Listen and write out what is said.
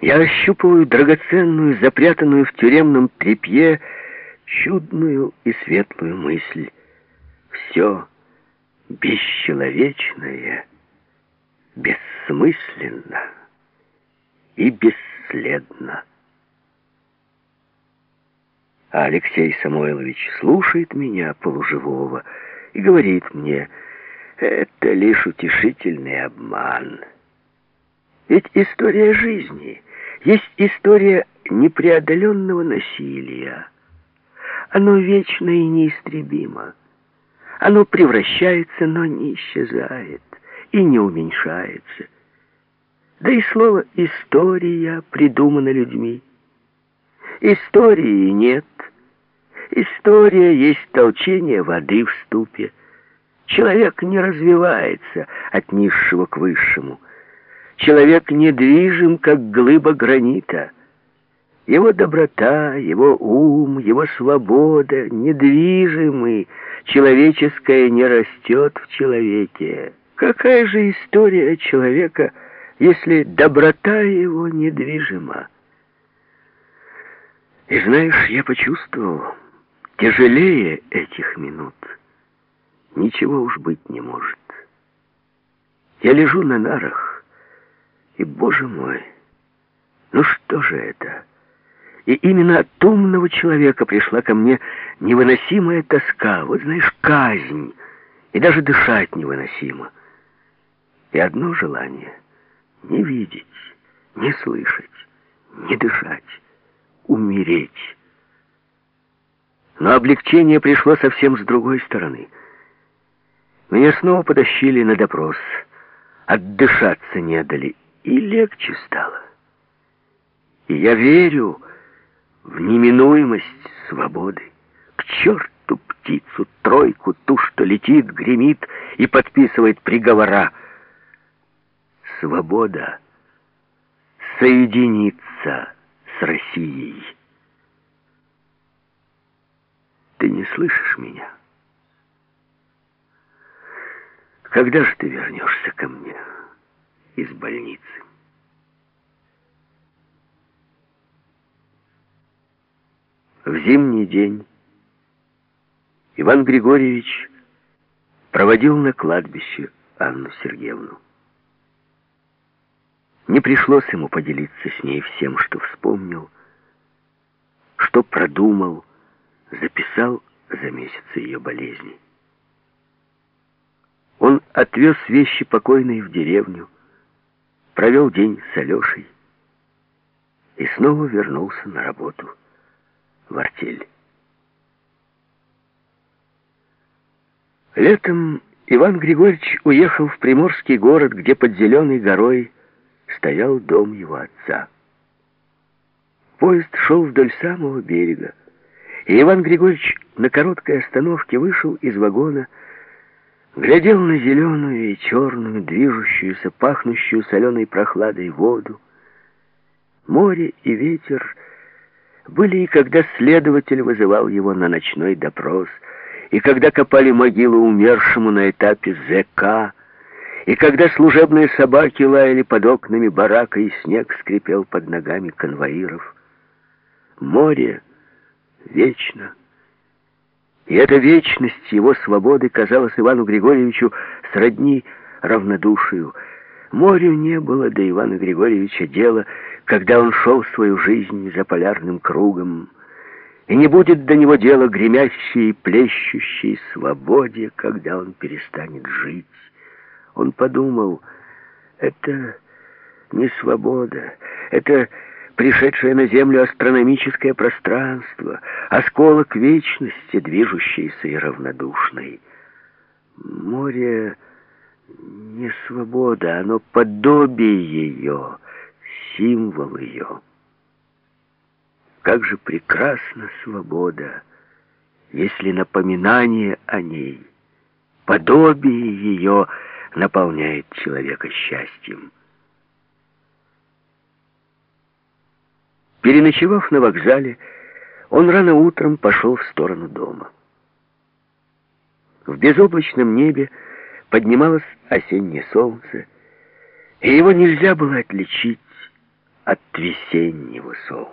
Я ощупываю драгоценную, запрятанную в тюремном тряпье, чудную и светлую мысль. Все бесчеловечное, бессмысленно и бесследно. А Алексей Самойлович слушает меня, полуживого, и говорит мне, это лишь утешительный обман. Ведь история жизни есть история непреодоленного насилия. Оно вечно и неистребимо. Оно превращается, но не исчезает и не уменьшается. Да и слово «история» придумано людьми. Истории нет. История есть толчение воды в ступе. Человек не развивается от низшего к высшему. Человек недвижим, как глыба гранита. Его доброта, его ум, его свобода недвижимы. Человеческое не растет в человеке. Какая же история человека, если доброта его недвижима? И знаешь, я почувствовал, тяжелее этих минут ничего уж быть не может. Я лежу на нарах, и, боже мой, ну что же это? И именно от умного человека пришла ко мне невыносимая тоска, вот знаешь, казнь, и даже дышать невыносимо. И одно желание — не видеть, не слышать, не дышать умереть. Но облегчение пришло совсем с другой стороны. Меня снова потащили на допрос. Отдышаться не дали, и легче стало. И я верю в неминуемость свободы. К черту птицу, тройку, ту, что летит, гремит и подписывает приговора. Свобода соединиться с Россией. Ты не слышишь меня? Когда же ты вернешься ко мне из больницы? В зимний день Иван Григорьевич проводил на кладбище Анну Сергеевну. Не пришлось ему поделиться с ней всем, что вспомнил, что продумал, записал за месяцы ее болезни. Он отвез вещи покойной в деревню, провел день с Алешей и снова вернулся на работу в артель. Летом Иван Григорьевич уехал в Приморский город, где под Зеленой горой стоял дом его отца. Поезд шел вдоль самого берега, и Иван Григорьевич на короткой остановке вышел из вагона, глядел на зеленую и черную, движущуюся, пахнущую соленой прохладой воду. Море и ветер были и когда следователь вызывал его на ночной допрос, и когда копали могилу умершему на этапе ЗК, и когда служебные собаки лаяли под окнами барака, и снег скрипел под ногами конвоиров, море вечно. И эта вечность его свободы казалась Ивану Григорьевичу сродни равнодушию. Морю не было до Ивана Григорьевича дела, когда он шел свою жизнь за полярным кругом, и не будет до него дела гремящей и плещущей свободе, когда он перестанет жить. Он подумал, это не свобода, это пришедшее на Землю астрономическое пространство, осколок вечности, движущийся и равнодушный. Море не свобода, оно подобие ее, символ ее. Как же прекрасна свобода, если напоминание о ней, подобие ее — наполняет человека счастьем. Переночевав на вокзале, он рано утром пошел в сторону дома. В безоблачном небе поднималось осеннее солнце, и его нельзя было отличить от весеннего солнца.